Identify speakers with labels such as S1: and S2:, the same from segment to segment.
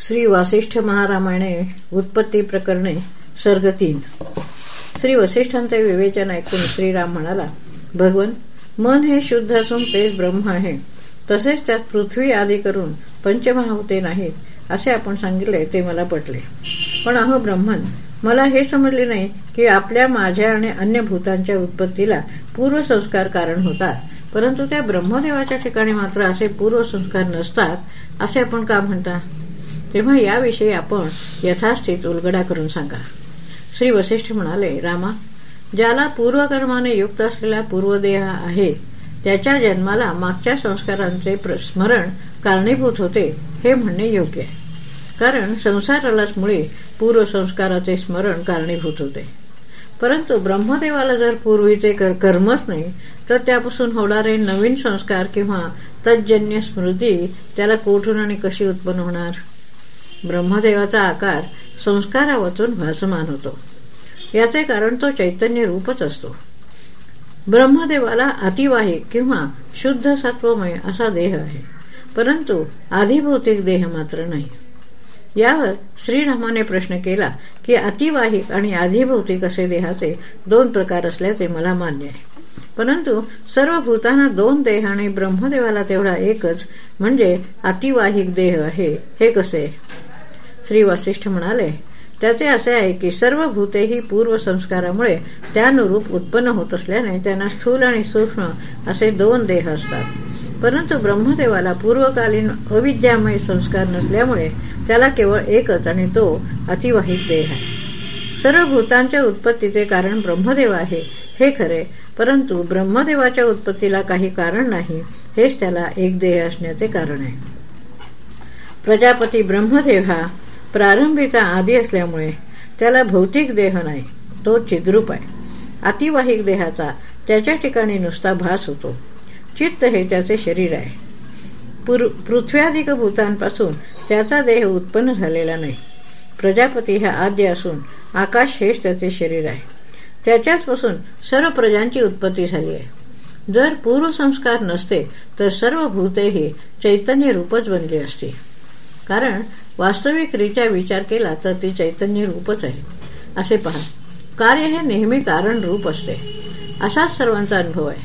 S1: श्री वासिष्ठ महारामायणे उत्पत्ती प्रकरणे सर्ग तीन. श्री वसिष्ठांचे विवेचन ऐकून श्रीराम म्हणाला भगवन मन हे शुद्ध असून तेच ब्रह्म आहे. तसेच त्यात पृथ्वी आदी करून पंचमहाभूते नाहीत असे आपण सांगितले ते मला पटले. पण अहो ब्रह्मन मला हे समजले नाही की आपल्या माझ्या आणि अन्य भूतांच्या उत्पत्तीला पूर्वसंस्कार कारण होतात. परंतु त्या ब्रह्मदेवाच्या ठिकाणी मात्र असे पूर्वसंस्कार नसतात असे आपण का म्हणता? तेव्हा याविषयी आपण यथास्थित उलगडा करून सांगा. श्री वसिष्ठ म्हणाले रामा ज्याला पूर्वकर्माने युक्त असलेला पूर्वदेह आहे त्याच्या जन्माला मागच्या संस्कारांचे स्मरण कारणीभूत होते हे म्हणणे योग्य आहे. कारण संसारालाच मुळे पूर्वसंस्काराचे स्मरण कारणीभूत होते. परंतु ब्रह्मदेवाला जर पूर्वीचे कर्मच नाही तर त्यापासून होणारे नवीन संस्कार किंवा तज्जन्य स्मृती त्याला कोठून आणि कशी उत्पन्न होणार? ब्रह्मदेवाचा आकार संस्कारावचून भासमान होतो. याचे कारण तो चैतन्य रूपच असतो. ब्रह्मदेवाला अतिवाहिक किंवा शुद्ध सत्वमय असा देह आहे परंतु आधिभौतिक देह मात्र नाही. यावर श्रीरामाने प्रश्न केला की अतिवाहिक आणि आधिभौतिक असे देहाचे दोन प्रकार असल्याचे मला मान्य आहे. परंतु सर्व भूतांना दोन देह आणि ब्रह्मदेवाला तेवढा एकच म्हणजे अतिवाहिक देह आहे हे कसे श्री वसिष्ठ म्हणाले त्याचे असे आहे की सर्व भूते ही पूर्वसंस्कारामुळे त्यानुरूप उत्पन्न होत असल्याने त्यांना स्थूल आणि सूक्ष्म असे दोन देह असतात. परंतु ब्रह्मदेवाला पूर्वकालीन अविद्यामय संस्कार नसल्यामुळे त्याला केवळ एकच आणि तो अतिवाहिक देह आहे. सर्व भूतांच्या उत्पत्तीचे कारण ब्रह्मदेव आहे हे खरे. परंतु ब्रह्मदेवाच्या उत्पत्तीला काही कारण नाही हेच त्याला एक देह असण्याचे कारण आहे. प्रजापती ब्रह्मदेव हा प्रारंभीचा आधी असल्यामुळे त्याला भौतिक देह नाही तो चिद्रूप आहे. अतिवाहिक देहाचा त्याच्या ठिकाणी नुसता भास होतो. चित्त हे त्याचे शरीर आहे. पृथ्व्याधिक भूतांपासून त्याचा देह उत्पन्न झालेला नाही. प्रजापती हा आद्य असून आकाश हेच त्याचे शरीर आहे. त्याच्याचपासून सर्व प्रजांची उत्पत्ती झाली आहे. जर पूर्वसंस्कार नसते तर सर्व भूते ही चैतन्य रूपच बनली असती. कारण वास्तविकरित्या विचार केला तर ती चैतन्य रूपच आहे. असे पहा. कार्य हे नेहमी कारण रूप असते. असाच सर्वांचा अनुभव आहे.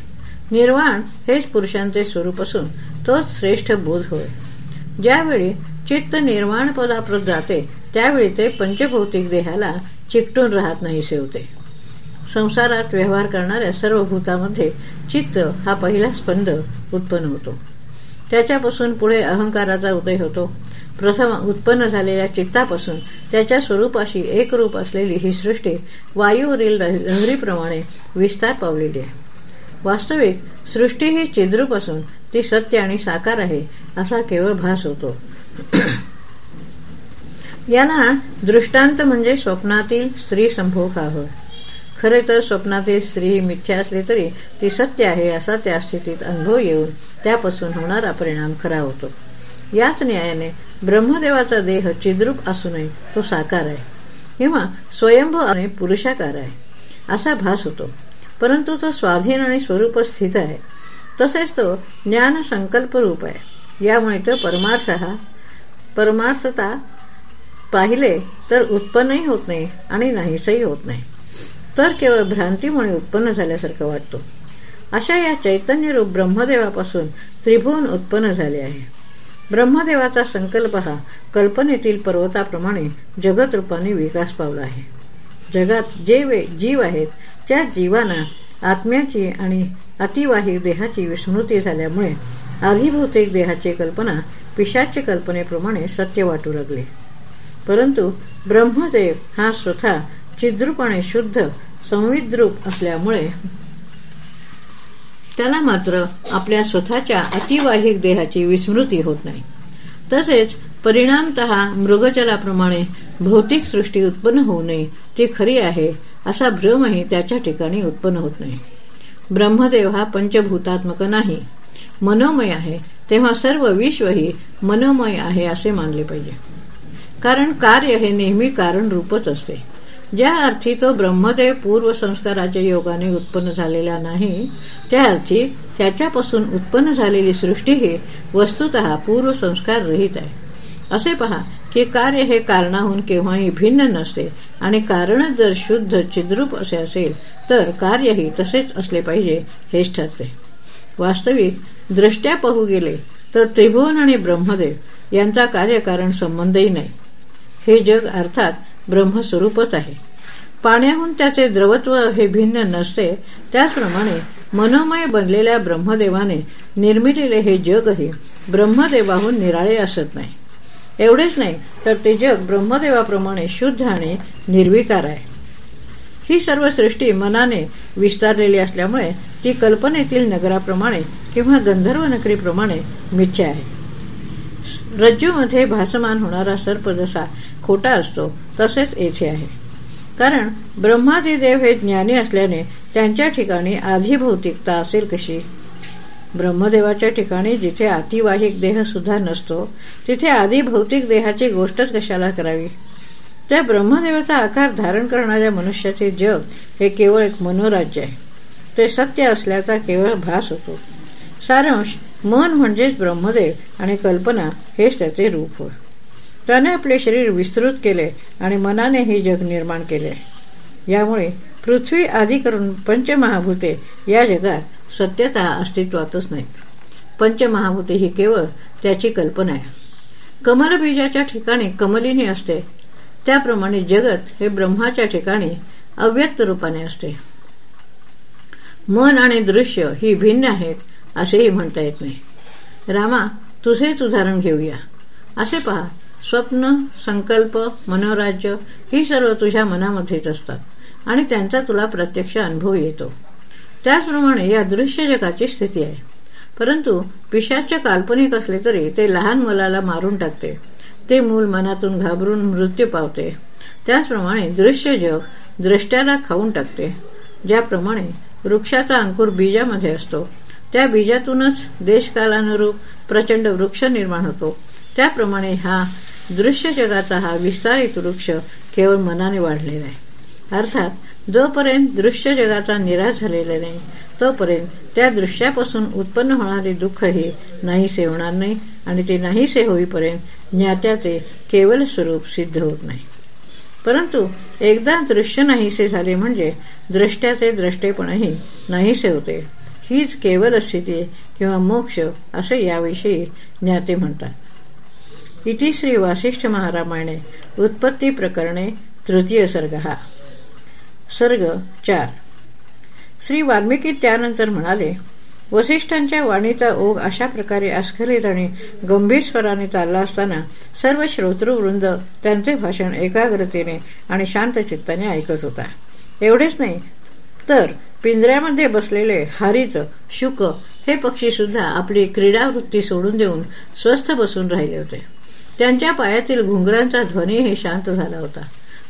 S1: निर्वाण हेच पुरुषांचे स्वरूप असून तोच श्रेष्ठ बोध होय. ज्यावेळी चित्त निर्वाण पदाप्रत जाते त्यावेळी ते पंचभौतिक देहाला चिकटून राहत नाही सेवते संसारात व्यवहार करणाऱ्या सर्व भूतामध्ये चित्त हा पहिला स्पंद उत्पन्न होतो. त्याच्यापासून पुढे अहंकाराचा उदय होतो. प्रथम उत्पन्न झालेल्या चित्तापासून त्याच्या स्वरूपाशी एक रूप असलेली ही सृष्टी वायूवरील लहरीप्रमाणे विस्तार पावलेली आहे. वास्तविक सृष्टी ही चिद्रूप असून ती सत्य आणि साकार आहे असा केवळ भास होतो. याला दृष्टांत म्हणजे स्वप्नातील स्त्री संभोग हा होय. खरे तर स्वप्नातील स्त्री मिथ्या असली तरी ती सत्य आहे असा त्या स्थितीत अनुभव येऊन त्यापासून होणारा परिणाम खरा होतो. याच न्यायाने ब्रह्मदेवाचा देह चिद्रूप असूनही तो साकार आहे. किंवा स्वयंभू आणि पुरुषाकार आहे. असा भास होतो. परंतु तो स्वाधीन आणि स्वरूप स्थित आहे. तसेच तो ज्ञान संकल्प रूप आहे. यामुळे तो परमार्थ हा परमार्थता पाहिले तर उत्पन्नही होत नाही आणि नाहीसही होत नाही. तर केवळ भ्रांतीमुळे उत्पन्न झाल्यासारखं वाटतो. अशा या चैतन्य रूप ब्रह्मदेवापासून त्रिभुवन उत्पन्न झाले आहे. ब्रह्मदेवाचा संकल्प हा कल्पनेतील पर्वताप्रमाणे जगत रूपाने विकास पावला आहे. जगात जे जीव आहेत त्या जीवांना आत्म्याची आणि अतिवाहिक देहाची विस्मृती झाल्यामुळे आधिभौतिक देहाची कल्पना पिशाच्या कल्पनेप्रमाणे सत्य वाटू लागले. परंतु ब्रह्मदेव हा स्वतः चिद्रूप आणि शुद्ध संविद्रूप असल्यामुळे त्याला मात्र आपल्या स्वतःच्या अतिवाहिक देहाची विस्मृती होत नाही. तसेच परिणामत मृगजलाप्रमाणे भौतिक सृष्टी उत्पन्न होऊ नये ती खरी आहे असा भ्रमही त्याच्या ठिकाणी उत्पन्न होत नाही. ब्रह्मदेव हा पंचभूतात्मक नाही. मनोमय आहे तेव्हा सर्व विश्वही मनोमय आहे असे मानले पाहिजे. कारण कार्य हे नेहमी कारण रूपच असते. ज्या अर्थी तो ब्रह्मदेव पूर्व संस्काराच्या योगाने उत्पन्न झालेला नाही त्या अर्थी त्याच्यापासून उत्पन्न झालेली सृष्टी ही वस्तुत पूर्व संस्कार रहित आहे. असे पहा की कार्य हे कारणाहून केव्हाही भिन्न नसते आणि कारणच जर शुद्ध चिद्रूप असे असेल तर कार्यही तसेच असले पाहिजे हेच ठरते. वास्तविक दृष्ट्या पाहू गेले तर त्रिभुवन आणि ब्रह्मदेव यांचा कार्यकारण संबंधही नाही. हे जग अर्थात ब्रह्मस्वरूपच आहे. पाण्याहून त्याचे द्रवत्व हे भिन्न नसते त्याचप्रमाणे मनोमय बनलेल्या ब्रह्मदेवाने निर्मिलेले हे जगही ब्रह्मदेवाहून निराळे असत नाही. एवढेच नाही तर ते जग ब्रह्मदेवाप्रमाणे शुद्ध आणि निर्विकार आहे. ही सर्व सृष्टी मनाने विस्तारलेली असल्यामुळे ती कल्पनेतील नगराप्रमाणे किंवा गंधर्व नगरीप्रमाणे मिथ्या आहे. रज्जूमध्ये भासमान होणारा सर्प जसा खोटा असतो तसेच येथे आहे. कारण ब्रह्मादिदेव हे ज्ञानी असल्याने त्यांच्या ठिकाणी आधिभौतिकता असेल कशी? ब्रह्मदेवाच्या ठिकाणी जिथे अतिवाहिक देह सुद्धा नसतो तिथे आधी भौतिक देहाची गोष्टच कशाला करावी? त्या ब्रह्मदेवाचा आकार धारण करणाऱ्या मनुष्याचे जग हे केवळ एक मनोराज्य आहे. ते सत्य असल्याचा केवळ भास होतो. सारांश मन म्हणजेच ब्रह्मदेव आणि कल्पना हेच त्याचे रूप होय. त्याने आपले शरीर विस्तृत केले आणि मनाने हे जग निर्माण केले. यामुळे पृथ्वी आदी करून पंचमहाभूते या जगात सत्यता अस्तित्वातच नाहीत. पंचमहाभूते ही केवळ त्याची कल्पना आहे. कमलबीजाच्या ठिकाणी कमलिनी असते. त्याप्रमाणे जगत हे ब्रह्माच्या ठिकाणी अव्यक्त रूपाने असते. मन आणि दृश्य ही भिन्न आहेत. असेही म्हणता येत नाही. रामा तुझेच उदाहरण घेऊया. असे पहा स्वप्न संकल्प मनोराज्य ही सर्व तुझ्या मनामध्येच असतात आणि त्यांचा तुला प्रत्यक्ष अनुभव येतो. त्याचप्रमाणे या दृश्य जगाची स्थिती आहे. परंतु पिशाच्या काल्पनिक असले तरी ते लहान मुलाला मारून टाकते. ते मूल मनातून घाबरून मृत्यू पावते. त्याचप्रमाणे दृश्य जग द्रष्ट्याला खाऊन टाकते. ज्याप्रमाणे वृक्षाचा अंकुर बीजामध्ये असतो. त्या बीजातूनच देशकालानुरूप प्रचंड वृक्ष निर्माण होतो. त्याप्रमाणे हा दृश्य जगाचा हा विस्तारित वृक्ष केवळ मनाने वाढलेला आहे अर्थात जोपर्यंत दृश्य जगाचा निराश झालेला नाही तोपर्यंत त्या दृश्यापासून उत्पन्न होणारे दुःखही नाहीसे होणार नाही आणि ते नाहीसे होईपर्यंत ज्ञात्याचे केवळ स्वरूप सिद्ध होत नाही. परंतु एकदा दृश्य नाहीसे झाले म्हणजे द्रष्ट्याचे द्रष्टेपणही नाहीसे होते. हीच केवल स्थिती किंवा मोक्ष असे याविषयी ज्ञाते म्हणतात. इति श्री वासिष्ठ महारामायणे उत्पत्ती प्रकरणे तृतीय सर्ग हा. सर्ग चार. श्री वाल्मिकी त्यानंतर म्हणाले वसिष्ठांच्या वाणीचा ओघ अशा प्रकारे अस्खलित आणि गंभीर स्वराने चालला असताना सर्व श्रोतृवृंद त्यांचे भाषण एकाग्रतेने आणि शांत चित्ताने ऐकत होता. एवढेच नाही तर पिंजऱ्यामध्ये बसलेले हरित शुक हे पक्षी सुद्धा आपली क्रीडावृत्ती सोडून देऊन स्वस्थ बसून राहिले होते. त्यांच्या पायातील घुंगरांचा ध्वनीही शांत झाला होता.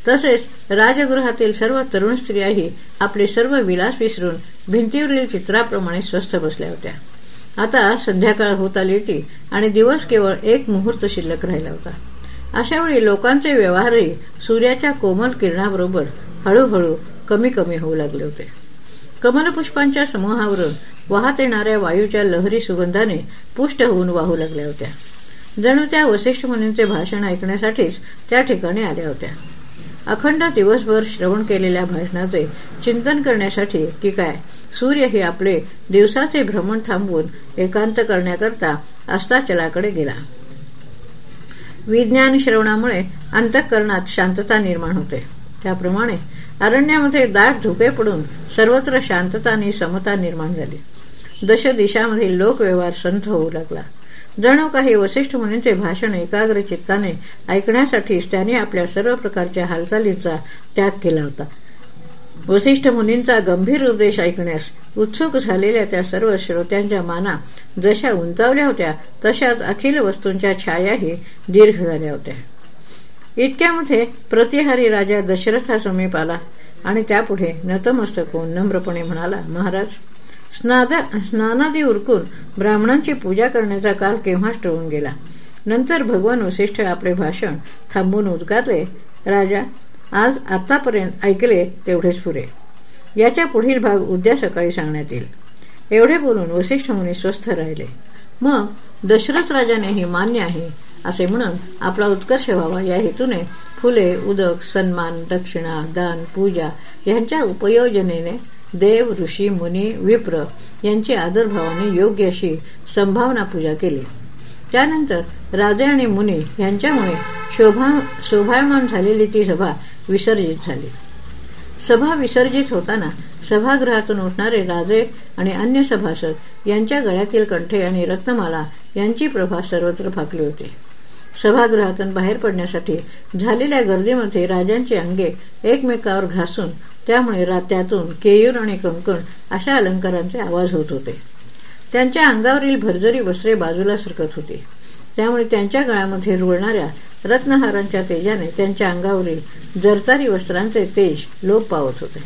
S1: तसेच राजगृहातील सर्व तरुण स्त्रियाही आपले सर्व विलास विसरून भिंतीवरील चित्राप्रमाणे स्वस्थ बसल्या होत्या. आता संध्याकाळ होत आली होती आणि दिवस केवळ एक मुहूर्त शिल्लक राहिला होता. अशावेळी लोकांचे व्यवहारही सूर्याच्या कोमल किरणाबरोबर हळूहळू कमी कमी होऊ लागले होते. कमलपुष्पांच्या समूहावरून वाहत येणाऱ्या वायूच्या लहरी सुगंधाने पुष्ट होऊन वाहू लागल्या होत्या. जणू त्या वसिष्ठ मुनींचे भाषण ऐकण्यासाठीच त्या ठिकाणी आल्या होत्या. अखंड दिवसभर श्रवण केलेल्या भाषणाचे चिंतन करण्यासाठी की काय सूर्य हे आपले दिवसाचे भ्रमण थांबवून एकांत करण्याकरता अस्ताचलाकडे गेला. विज्ञान श्रवणामुळे अंतःकरणात शांतता निर्माण होते. त्याप्रमाणे अरण्यामध्ये दाट धुके पडून सर्वत्र शांतता आणि समता निर्माण झाली. दश दिशामधील लोकव्यवहार संथ होऊ लागला. जणू काही वसिष्ठ मुनींचे भाषण एकाग्र चित्ताने ऐकण्यासाठीच त्याने आपल्या सर्व प्रकारच्या हालचालींचा त्याग केला होता. वसिष्ठ मुनींचा गंभीर उपदेश ऐकण्यास उत्सुक झालेल्या त्या सर्व श्रोत्यांच्या माना जशा उंचावल्या होत्या तशाच अखिल वस्तूंच्या छायाही दीर्घ झाल्या होत्या. इतक्यामध्ये प्रतिहारी राजा दशरथा समीप आला आणि त्यापुढे नतमस्तक होऊन नम्रपणे म्हणाला महाराज स्नानादी उरकून ब्राह्मणांची पूजा करण्याचा काल केव्हाच टळून गेला? नंतर भगवान वसिष्ठ आपले भाषण थांबून उद्गारले राजा आज आतापर्यंत ऐकले तेवढेच पुरे. याच्या पुढील भाग उद्या सकाळी सांगण्यात येईल. एवढे बोलून वसिष्ठ मुनी स्वस्थ राहिले. मग दशरथ राजानेही मान्य आहे असे म्हणून आपला उत्कर्ष व्हावा या हेतूने फुले उदक सन्मान दक्षिणा दान पूजा यांच्या उपयोजनेने देव ऋषी मुनी विप्र यांची आदरभावाने योग्य अशी संभावना पूजा केली. त्यानंतर राजे आणि मुनी यांच्यामुळे शोभा शोभायमान झालेली ती सभा विसर्जित झाली. सभा विसर्जित होताना सभागृहातून उठणारे राजे आणि अन्य सभासद यांच्या गळ्यातील कंठे आणि रत्नमाला यांची प्रभा सर्वत्र फाकली होती. सभागृहातून बाहेर पडण्यासाठी झालेल्या गर्दीमध्ये राजांची अंगे एकमेकावर घासून त्यामुळे रात्यातून केयूर आणि कंकण अशा अलंकारांचे आवाज होत होते. त्यांच्या अंगावरील भरजरी वस्त्रे बाजूला सरकत होती. त्यामुळे त्यांच्या गळ्यामध्ये रुळणाऱ्या रत्नहारांच्या तेजाने त्यांच्या अंगावरील जरतारी वस्त्रांचे तेज लोप पावत होते.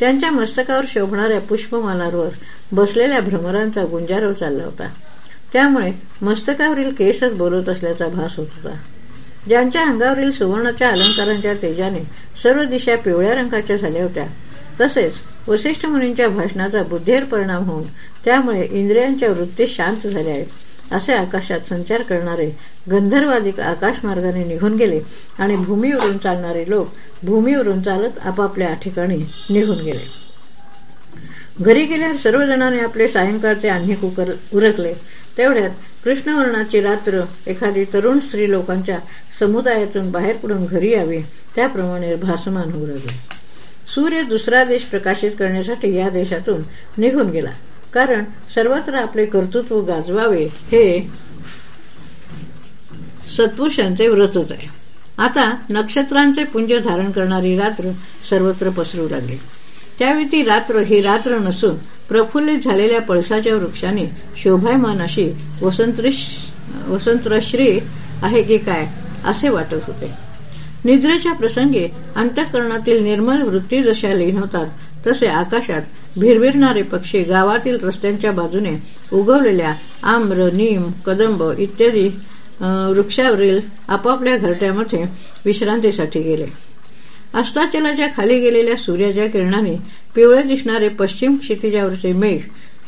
S1: त्यांच्या मस्तकावर शोभणाऱ्या पुष्पमालांवर बसलेल्या भ्रमरांचा गुंजारव चालला होता. त्यामुळे मस्तकावरील केसच बोलत असल्याचा भास होत होता. ज्यांच्या अंगावरील सुवर्णाच्या अलंकारांच्या तेजाने सर्व दिशा पिवळ्या रंगाच्या झाल्या होत्या. तसेच वसिष्ठ मुनींच्या भाषणाचा बुद्धेर परिणाम होऊन त्यामुळे इंद्रियांच्या वृत्ती शांत झाल्या आहेत असे आकाशात संचार करणारे गंधर्वादिक आकाशमार्गाने निघून गेले आणि भूमीवरून चालणारे लोक भूमीवरून चालत आपापल्या ठिकाणी निघून गेले. घरी गेल्यावर सर्वजणांनी आपले सायंकाळचे आह्निक उरकले. तेवढ्यात कृष्णवर्णाची रात्र एखादी तरुण स्त्री लोकांच्या समुदायातून बाहेर पडून घरी यावी त्याप्रमाणे भासमान होऊ लागले सूर्य दुसरा देश प्रकाशित करण्यासाठी या देशातून निघून गेला. कारण सर्वत्र आपले कर्तृत्व गाजवावे हे सत्पुरुषांचे व्रतच आहे. आता नक्षत्रांचे पुंज धारण करणारी रात्र सर्वत्र पसरू लागली. त्यावेळी ती रात्र ही रात्र नसून प्रफुल्लित झालेल्या पळसाच्या वृक्षाने शोभायमान अशी वसंतश्री आहे की काय असे वाटत होते. निद्रेच्या प्रसंगी अंतःकरणातील निर्मल वृत्ती जशा लीन होतात तसे आकाशात भिरभिरणारे पक्षी गावातील रस्त्यांच्या बाजूने उगवलेल्या आम्र नीम कदंब इत्यादी वृक्षावरील आपापल्या घरट्यामध्ये विश्रांतीसाठी गेले. अस्ताचलाच्या खाली गेलेल्या सूर्याच्या किरणाने पिवळे दिसणारे पश्चिम क्षितिजावरचे मेघ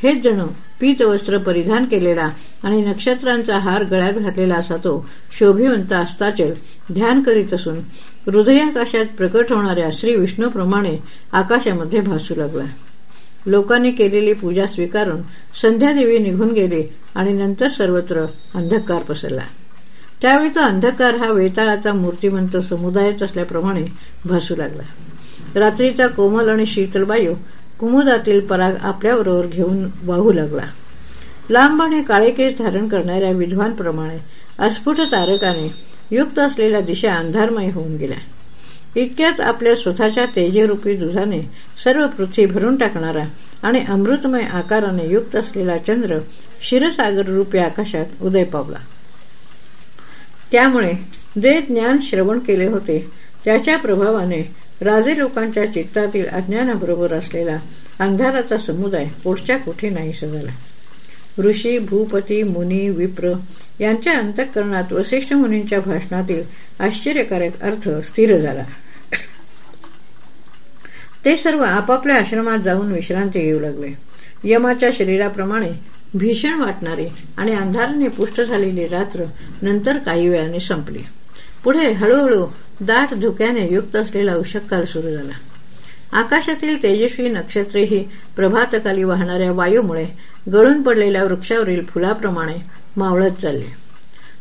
S1: हेच जणू पीतवस्त्र परिधान केलेला आणि नक्षत्रांचा हार गळ्यात घातलेला असा तो शोभिवंत अस्ताचल ध्यान करीत असून हृदयाकाशात प्रकट होणाऱ्या श्री विष्णूप्रमाणे आकाशामध्ये भासू लागला. लोकांनी केलेली पूजा स्वीकारून संध्यादेवी निघून गेली आणि नंतर सर्वत्र अंधकार पसरला. त्यावेळी तो अंधकार हा वेताळाचा मूर्तिमंत समुदायच असल्याप्रमाणे भासू लागला. रात्रीचा कोमल आणि शीतल वायू कुमुदातील पराग आपल्याबरोबर घेऊन वाहू लागला. लांब आणि काळे केस धारण करणाऱ्या विधवांप्रमाणे अस्फुट तारकाने युक्त असलेल्या दिशा अंधारमय होऊन गेल्या. इतक्यात आपल्या स्वतःच्या तेजरूपी दुधाने सर्व पृथ्वी भरून टाकणारा आणि अमृतमय आकाराने युक्त असलेला चंद्र क्षीरसागर रूपी आकाशात उदय पावला. त्यामुळे जे ज्ञान श्रवण केले होते त्याच्या प्रभावाने राजे लोकांच्या चित्तातील अज्ञानाबरोबर असलेला अंधाराचा समुदाय पुढच्या कुठे नाही झाला ऋषी भूपती मुनी विप्र यांच्या अंतःकरणात वसिष्ठ मुनींच्या भाषणातील आश्चर्यकारक अर्थ स्थिर झाला. ते सर्व आपापल्या आश्रमात जाऊन विश्रांती घेऊ लागले. यमाच्या शरीराप्रमाणे भीषण वाटणारी आणि अंधाराने पुष्ट झालेली रात्र नंतर काही वेळाने संपली. पुढे हळूहळू दाट धुक्याने युक्त असलेला उषक्काल सुरू झाला. आकाशातील तेजस्वी नक्षत्रेही प्रभातकाली वाहणाऱ्या वायूमुळे गळून पडलेल्या वृक्षावरील फुलाप्रमाणे मावळत चालले.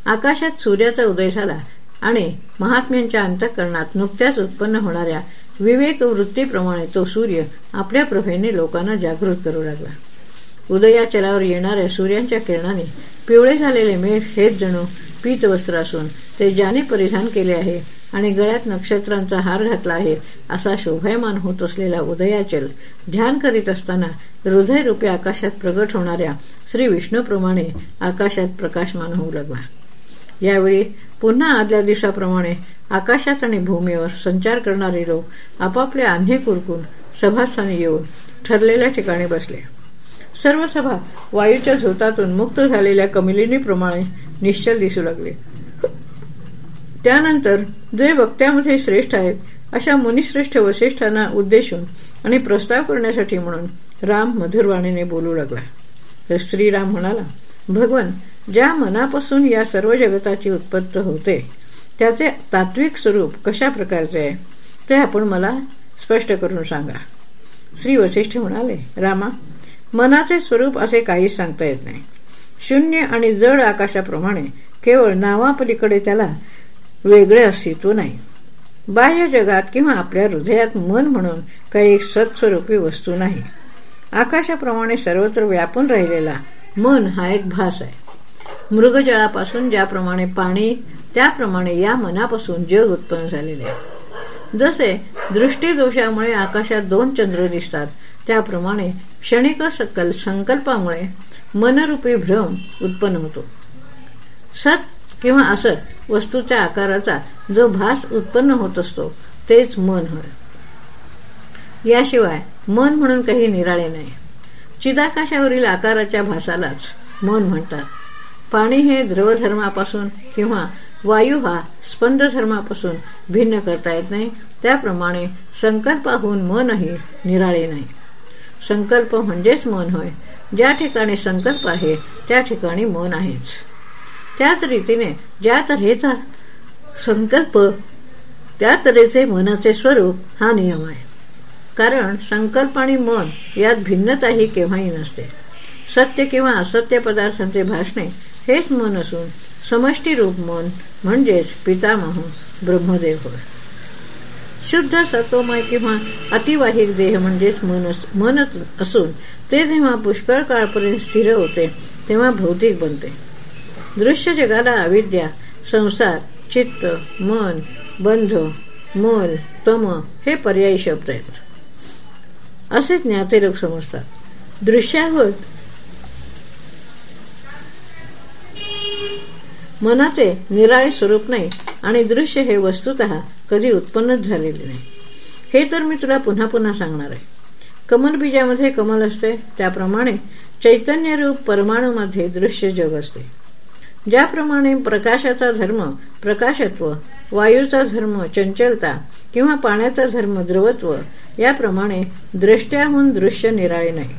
S1: आकाशात सूर्याचा उदय झाला आणि महात्म्यांच्या अंतःकरणात नुकत्याच उत्पन्न होणाऱ्या विवेक वृत्तीप्रमाणे तो सूर्य आपल्या प्रभेने लोकांना जागृत करू लागला. उदयाचलावर येणाऱ्या सूर्यांच्या किरणाने पिवळे झालेले मेघ हेच जणू पीत वस्त्र असून ते ज्याने परिधान केले आहे आणि गळ्यात नक्षत्रांचा हार घातला आहे असा शोभायमान होत असलेला उदयाचल ध्यान करीत असताना हृदयरूपी आकाशात प्रगट होणाऱ्या श्री विष्णूप्रमाणे आकाशात प्रकाशमान होऊ लागला. यावेळी पुन्हा आदल्या दिवसाप्रमाणे आकाशात आणि भूमीवर संचार करणारे लोक आपापल्या आन्हे कुरकून सभास्थानी येऊन ठरलेल्या ठिकाणी बसले. सर्व सभा वायूच्या झोतातून मुक्त झालेल्या कमिलिनीप्रमाणे निश्चल दिसू लागले. त्यानंतर जे वक्त्यामध्ये श्रेष्ठ आहेत अशा मुनिश्रेष्ठ वसिष्ठांना उद्देशून आणि प्रस्ताव करण्यासाठी म्हणून राम मधुरवाणीने बोलू लागला. तर श्रीराम म्हणाला भगवान ज्या मनापासून या सर्व जगताची उत्पत्त होते त्याचे तात्विक स्वरूप कशा प्रकारचे आहे ते आपण मला स्पष्ट करून सांगा. श्री वसिष्ठ म्हणाले रामा मनाचे स्वरूप असे काहीच सांगता येत नाही. शून्य आणि जड आकाशाप्रमाणे केवळ नावापलीकडे त्याला वेगळे अस्तित्व नाही. बाह्य जगात किंवा आपल्या हृदयात मन म्हणून काही सत्स्वरूपी वस्तू नाही. आकाशाप्रमाणे सर्वत्र व्यापून राहिलेला मन हा एक भास आहे. मृगजळापासून ज्याप्रमाणे पाणी त्याप्रमाणे या मनापासून जग उत्पन्न झालेले आहे. जसे दृष्टीदोषामुळे आकाशात दोन चंद्र दिसतात त्याप्रमाणे क्षणिक सकल संकल्पामुळे मनरूपी भ्रम उत्पन्न होतो. सत किंवा असत वस्तूच्या आकाराचा जो भास उत्पन्न होत असतो तेच मन होय. याशिवाय मन म्हणून काही निराळे नाही. चिदाकाशावरील आकाराच्या भासालाच मन म्हणतात. पाणी हे द्रवधर्मापासून किंवा वायू हा स्पंदधर्मापासून भिन्न करता येत नाही. त्याप्रमाणे संकल्पाहून मनही निराळे नाही. संकल्प म्हणजेच मन होय. ज्या ठिकाणी संकल्प आहे त्या ठिकाणी मन आहेच. त्याच रीतीने ज्या तऱ्हेचा संकल्प त्या तऱ्हेचे मनाचे स्वरूप हा नियम आहे. कारण संकल्प आणि मन यात भिन्नताही केव्हाही नसते. सत्य किंवा असत्य पदार्थांचे भाषणे हेच मन असून समष्टीरूप मन म्हणजेच पितामह ब्रह्मदेव होय. शुद्ध सत्वमय किंवा अतिवाहिक देह म्हणजेच मनच असून ते जेव्हा पुष्कळ काळपर्यंत स्थिर होते तेव्हा भौतिक बनते. दृश्य जगाला अविद्या संसार चित्त मन बंध मल तम हे पर्यायी शब्द आहेत. असे ज्ञाते लोक समजतात. दृश्यावर मनाचे निराळे स्वरूप नाही आणि दृश्य हे वस्तुत कधी उत्पन्नच झालेले नाही. हे तर मी तुला पुन्हा पुन्हा सांगणार आहे. कमल बीजामध्ये कमल असते त्याप्रमाणे चैतन्यरूप परमाणूमध्ये दृश्य जग असते. ज्याप्रमाणे प्रकाशाचा धर्म प्रकाशत्व वायूचा धर्म चंचलता किंवा पाण्याचा धर्म द्रवत्व याप्रमाणे द्रष्ट्याहून दृश्य निराळे नाही.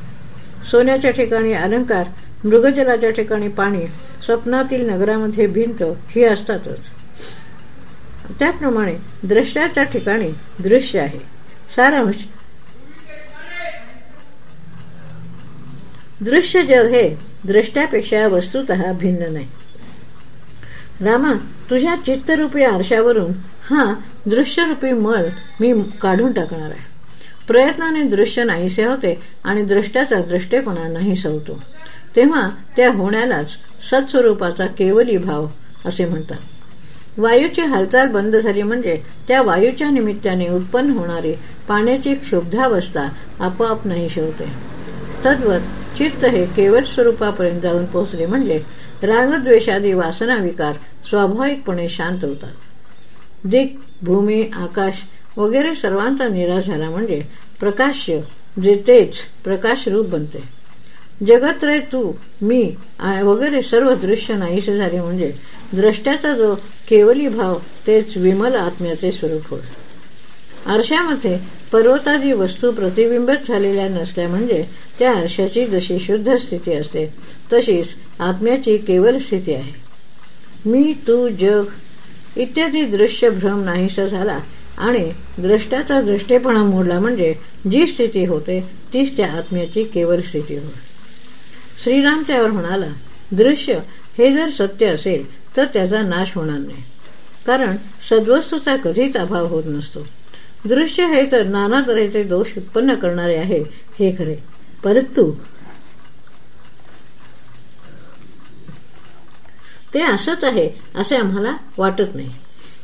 S1: सोन्याच्या ठिकाणी अलंकार मृगजलाच्या ठिकाणी पाणी स्वप्नातील नगरामध्ये भिंत ही असतातच. त्याप्रमाणे दृश्याच्या ठिकाणी दृश्य आहे. सारांश. दृश्य जग हे दृष्ट्यापेक्षा वस्तुत भिन्न नाही. रामा तुझ्या चित्तरूपी आरशावरून हा दृश्यरूपी मल मी काढून टाकणार आहे. प्रयत्नाने दृश्य नाहीसे होते आणि दृष्ट्याचा दृष्टेपणा नाही सवतो. तेव्हा त्या होण्यालाच सत्स्वरूपाचा केवली भाव असे म्हणतात. वायूची हालचाल बंद झाली म्हणजे त्या वायूच्या निमित्ताने उत्पन्न होणारी पाण्याची क्षुब्धावस्था आपोआप नाही होते तद्वत चित्त हे केवळ स्वरूपापर्यंत जाऊन पोहोचले म्हणजे रागद्वेषादी वासना विकार स्वाभाविकपणे शांत होतात. दिक भूमी आकाश वगैरे सर्वांचा निराश झाला म्हणजे प्रकाश्य जे तेच प्रकाश रूप बनते. जगत रे तू मी वगैरे सर्व दृश्य नाहीसे झाले म्हणजे द्रष्ट्याचा जो केवली भाव तेच विमल आत्म्याचे स्वरूप होय. आरशामध्ये पर्वतादी वस्तू प्रतिबिंबित झालेल्या नसल्या म्हणजे त्या आरशाची जशी शुद्ध स्थिती असते तशीच आत्म्याची केवल स्थिती आहे. मी तू जग इत्यादी दृश्य भ्रम नाहीसा झाला आणि द्रष्ट्याचा दृष्टेपणा मोडला म्हणजे जी स्थिती होते तीच त्या आत्म्याची केवल स्थिती होय. श्रीराम त्यावर म्हणाला दृश्य हे जर सत्य असेल तर त्याचा नाश होणार नाही. कारण सद्वस्तूचा कधीच अभाव होत नसतो. दृश्य हे तर नाना तऱ्हेचे दोष उत्पन्न करणारे आहे हे खरे. परंतु ते असत आहे असे आम्हाला वाटत नाही.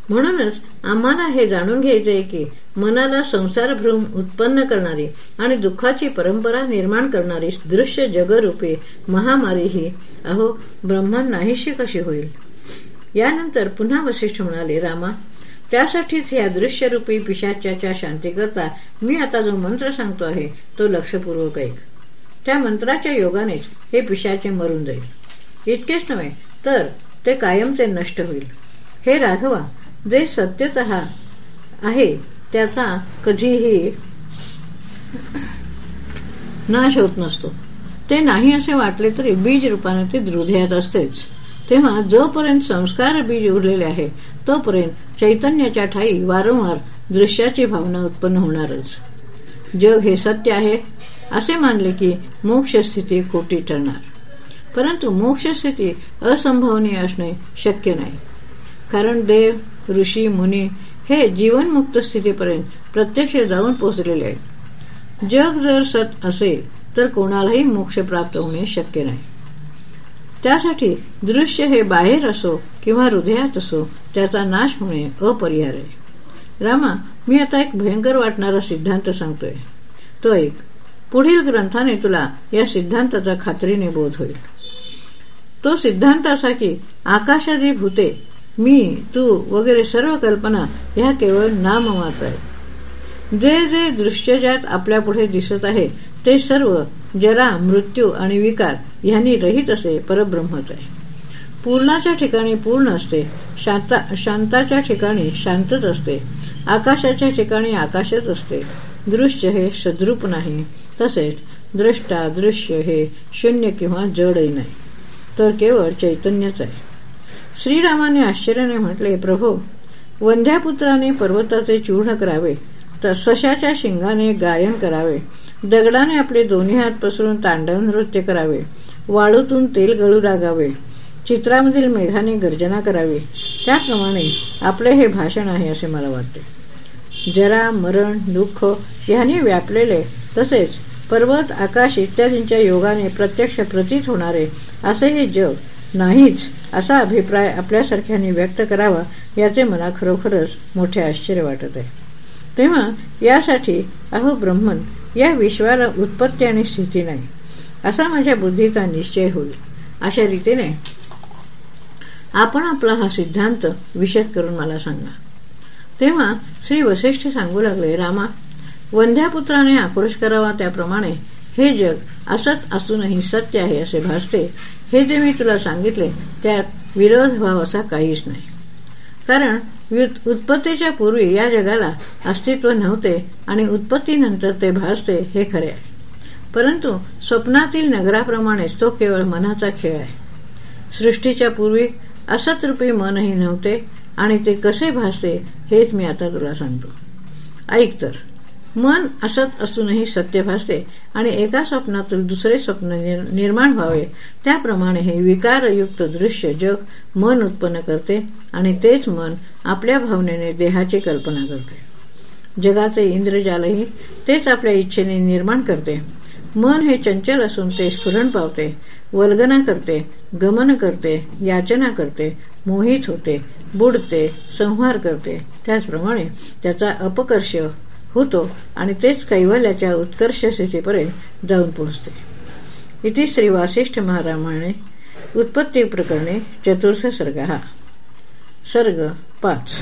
S1: म्हणूनच आम्हाला हे जाणून घ्यायचे की मनाला संसारभ्रूम उत्पन्न करणारी आणि दुःखाची परंपरा निर्माण करणारी दृश्य जगरूपी महामारी ही अहो ब्रह्मन नाहीशी कशी होईल? यानंतर पुन्हा वशिष्ठ म्हणाले रामा त्यासाठीच या दृश्यरूपी पिशाच्याच्या शांतीकरता मी आता जो मंत्र सांगतो आहे तो लक्षपूर्वक ऐक. त्या मंत्राच्या योगानेच हे पिशाचे मरून जाईल. इतकेच नव्हे तर ते कायमचे नष्ट होईल. हे राघवा जे सत्यत आहे त्याचा कधीही नाश होत नसतो. ते नाही असे वाटले तरी बीज रूपाने ते हृदयात असतेच. तेव्हा जोपर्यंत संस्कार बीज उरलेले आहे तोपर्यंत चैतन्याच्या ठाई वारंवार दृश्याची भावना उत्पन्न होणारच. जग हे सत्य आहे असे मानले की मोक्ष स्थिती खोटी ठरणार. परंतु मोक्ष स्थिती असंभवनीय असणे शक्य नाही. कारण देव ऋषी मुनी हे जीवनमुक्त स्थितीपर्यंत प्रत्यक्ष जाऊन पोहोचलेले आहेत. जग जर सत असेल तर कोणालाही मोक्ष प्राप्त होणे शक्य नाही. त्यासाठी दृश्य हे बाहेर असो किंवा हृदयात असो त्याचा नाश होणे अपरिहार्य रामा मी आता एक भयंकर वाटणारा सिद्धांत सांगतोय. तो एक पुढील ग्रंथाने तुला या सिद्धांताचा खात्रीने बोध होईल. तो सिद्धांत असा की आकाशादी भूते मी तू वगैरे सर्व कल्पना ह्या केवळ नाम मात्र आहेत. जे जे दृश्यजात आपल्या पुढे दिसत आहे ते सर्व जरा मृत्यू आणि विकार यांनी रहित असे परब्रह्मच आहे. पूर्णाच्या ठिकाणी पूर्ण असते शांताच्या ठिकाणी शांतच असते आकाशाच्या ठिकाणी आकाशच असते. दृश्य हे सद्रूप नाही तसेच द्रष्टा दृश्य हे शून्य किंवा जडही नाही तर केवळ चैतन्यच आहे. श्रीरामाने आश्चर्याने म्हटले प्रभो वंध्यापुत्राने पर्वताचे चूर्ण करावे तर सशाच्या शिंगाने गायन करावे दगडाने आपले दोन्ही हात पसरून तांडव नृत्य करावे वाळूतून तेल गळू लागावे चित्रामधील मेघाने गर्जना करावी त्याप्रमाणे आपले हे भाषण आहे असे मला वाटते. जरा मरण दुःख ह्याने व्यापलेले तसेच पर्वत आकाश इत्यादींच्या योगाने प्रत्यक्ष प्रतीत होणारे असे हे जग नाहीच असा अभिप्राय आपल्यासारख्याने व्यक्त करावा याचे मला खरोखरच मोठे आश्चर्य वाटत आहे. तेव्हा यासाठी अहो ब्रह्मन या विश्वाला उत्पत्ती आणि स्थिती नाही असा माझ्या बुद्धीचा निश्चय होईल. अशा रीतीने आपण आपला हा सिद्धांत विशद करून मला सांगा. तेव्हा श्री वसिष्ठ सांगू लागले रामा वंध्यापुत्राने आक्रोश करावा त्याप्रमाणे हे जग असत असूनही सत्य आहे असे भासते हे जे मी तुला सांगितले त्यात विरोध भाव असा काहीच नाही. कारण उत्पत्तीच्या पूर्वी या जगाला अस्तित्व नव्हते आणि उत्पत्तीनंतर ते भासते हे खरे आहे. परंतु स्वप्नातील नगराप्रमाणेच तो केवळ मनाचा खेळ आहे. सृष्टीच्या पूर्वी असतरूपी मनही नव्हते आणि ते कसे भासते हेच मी आता तुला सांगतो. ऐक तर. मन असत असूनही सत्य भासते आणि एका स्वप्नातून दुसरे स्वप्न निर्माण व्हावे. त्याप्रमाणे हे विकारयुक्त दृश्य जग मन उत्पन्न करते आणि तेच मन आपल्या भावनेने देहाची कल्पना करते. जगाचे इंद्रजालही तेच आपल्या इच्छेने निर्माण करते. मन हे चंचल असून ते स्फुरण पावते वल्गना करते गमन करते याचना करते मोहित होते बुडते संहार करते. त्याचप्रमाणे त्याचा अपकर्ष होतो आणि तेच कैवल्याच्या उत्कर्ष स्थितीपर्यंत जाऊन पोहोचते. इथे श्री वासिष्ठ महारामाने उत्पत्ती प्रकरणे चतुर्थ सर्ग हा. सर्ग पाच.